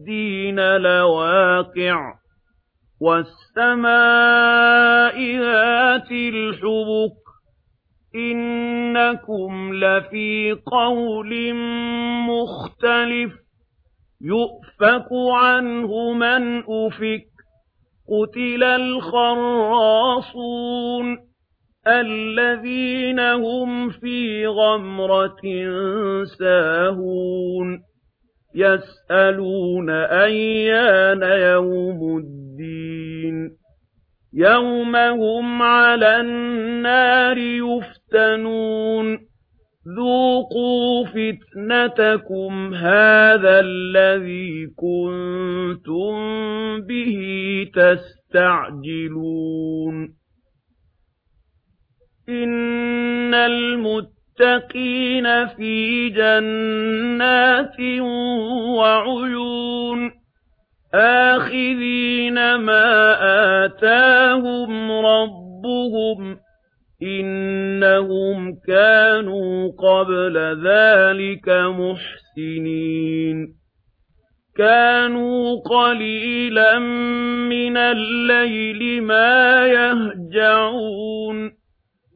الدِّينَ لَوَاقِعٌ وَالسَّمَاءِ ذَاتِ الْحُبُكِ إِنَّكُمْ لَفِي قَوْلٍ مُخْتَلِفٍ يُؤْفَكُ عَنْهُ مَنْ أُفِكَ قُتِلَ الْخَرَّاصُونَ الَّذِينَ هُمْ فِي غَمْرَةٍ سَاهُونَ يَسْأَلُونَ أَيَّانَ يَوْمُ الدِّينِ يَوْمَ هُمْ عَلَى النَّارِ يُفْتَنُونَ ذُوقُوا فِتْنَتَكُمْ هَذَا الَّذِي كُنتُم بِهِ تَسْتَعْجِلُونَ إِنَّ الْمُتَّقِينَ متقين فِي جَنَّاتٍ وَعُيُونٍ آخِذِينَ مَا آتَاهُمْ رَبُّهُمْ إِنَّهُمْ كَانُوا قَبْلَ ذَلِكَ مُحْسِنِينَ كَانُوا قَلِيلًا مِنَ اللَّيْلِ مَا يَهْجَعُونَ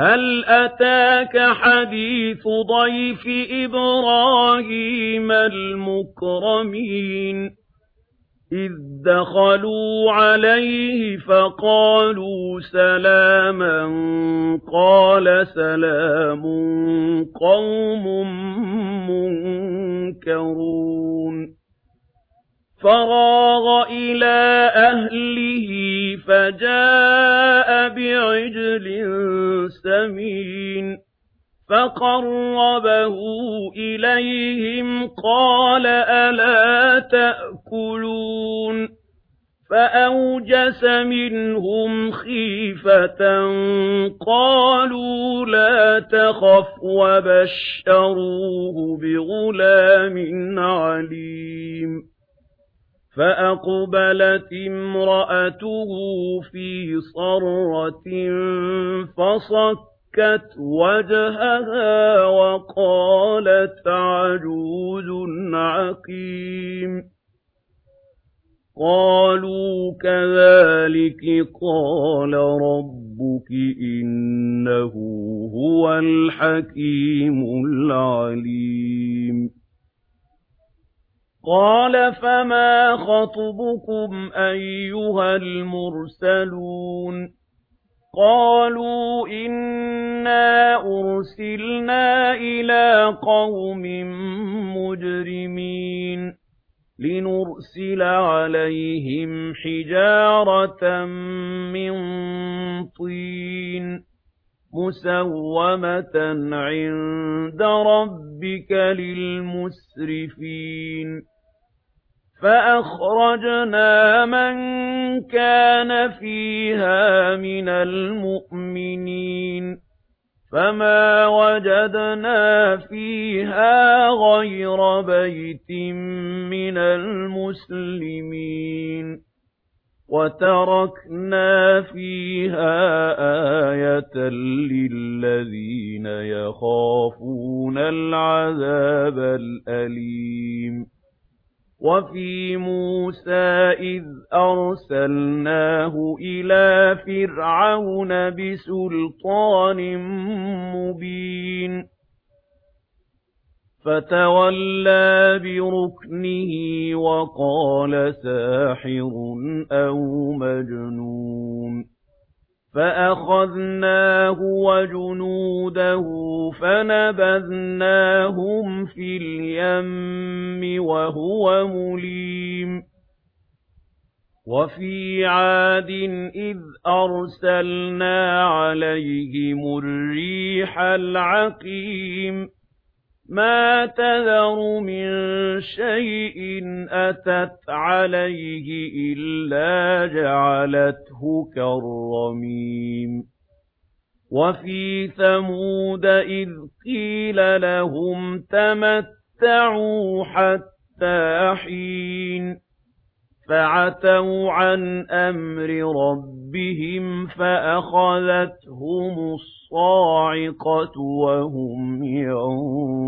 هَلْ أَتَاكَ حَدِيثُ ضَيْفِ إِبْرَاهِيمَ الْمُكْرَمِينَ إِذْ دَخَلُوا عَلَيْهِ فَقَالُوا سَلَامًا قَالَ سَلَامٌ قَوْمٌ مُنكَرُونَ فَرَاغَ إِلَى أَهْلِهِ فَجَاءَ بِعِجْلٍ سَمِينٍ فَقَرَّبَهُ إِلَيْهِمْ قَالَ أَلَا تَأْكُلُونَ فَأَوْجَسَ مِنْهُمْ خِيفَةً قَالُوا لَا تَخَفْ وَبَشَّرُوهُ بِغُلَامٍ عَلِيمٍ فَأَقْبَلَتِ امْرَأَتُهُ فِي صَرَّةٍ فَصَكَّتْ وَجْهَهَا وَقَالَتْ عَجُوزٌ عَقِيمٌ قَالُوا كَذَلِكِ قَالَ رَبُّكِ إِنَّهُ هُوَ الْحَكِيمُ الْعَلِيمُ قَالَ فَمَا خَطْبُكُمْ أَيُّهَا الْمُرْسَلُونَ قَالُوا إِنَّا أُرْسِلْنَا إِلَى قَوْمٍ مُجْرِمِينَ لِنُرْسِلَ عَلَيْهِمْ حِجَارَةً مِّن طِينٍ مُسَوَّمَةً عِندَ رَبِّكَ لِلْمُسْرِفِينَ فَأَخْرَجْنَا مَن كَانَ فِيهَا مِنَ الْمُؤْمِنِينَ فَمَا وَجَدْنَا فِيهَا غَيْرَ بَيْتٍ مِنَ الْمُسْلِمِينَ وَتَرَكْنَا فِيهَا آيَةً لِّلَّذِينَ يَخَافُونَ الْعَذَابَ الْأَلِيمَ وَفِي مُوسَى إِذْ أَرْسَلْنَاهُ إِلَى فِرْعَوْنَ بِسُلْطَانٍ مُبِينٍ. فَتَوَلَّى بِرُكْنِهِ وَقَالَ سَاحِرٌ أَوْ مَجْنُونٌ. فَأَخَذْنَاهُ وَجُنُودَهُ فَنَبَذْنَاهُمْ فِي الْيَمِّ وَهُوَ مُلِيمٌ وَفِي عَادٍ إِذْ أَرْسَلْنَا عَلَيْهِمُ الرِّيحَ الْعَقِيمَ مَا تَذَرُ مِن شَيْءٍ أَتَتْ عَلَيْهِ إِلَّا جَعَلَتْهُ كَالرَّمِيمِ وَفِي ثَمُودَ إِذْ قِيلَ لَهُمْ تَمَتَّعُوا حَتَّىٰ حِينٍ فَعَتَوْا عَنْ أَمْرِ رَبِّهِمْ فَأَخَذَتْهُمُ الصَّاعِقَةُ وَهُمْ يَنظُرُونَ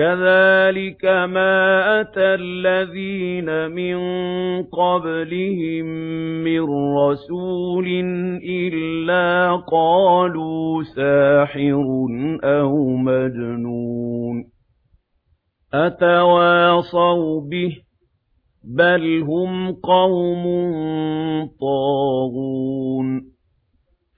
كَذَلِكَ مَا أَتَى الَّذِينَ مِن قَبْلِهِم مِّن رَّسُولٍ إِلَّا قَالُوا سَاحِرٌ أَوْ مَجْنُونٌ أَتَوَاصَوْا بِهِ بَلْ هُمْ قَوْمٌ طَاغُونَ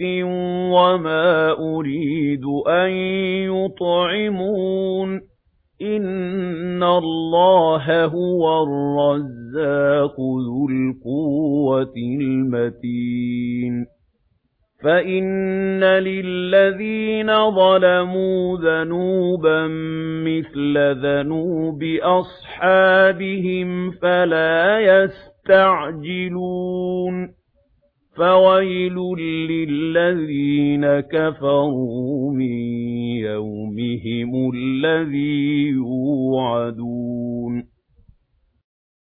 بِحَقٍّ وَمَا أُرِيدُ أَن يُطْعِمُونِ إِنَّ اللَّهَ هُوَ الرَّزَّاقُ ذُو الْقُوَّةِ الْمَتِينُ فَإِنَّ لِلَّذِينَ ظَلَمُوا ذَنُوبًا مِثْلَ ذَنُوبِ أَصْحَابِهِمْ فَلَا يَسْتَعْجِلُونَ فَوَيْلٌ لِّلَّذِينَ كَفَرُوا مِن يَوْمِهِمُ الَّذِي يُوعَدُونَ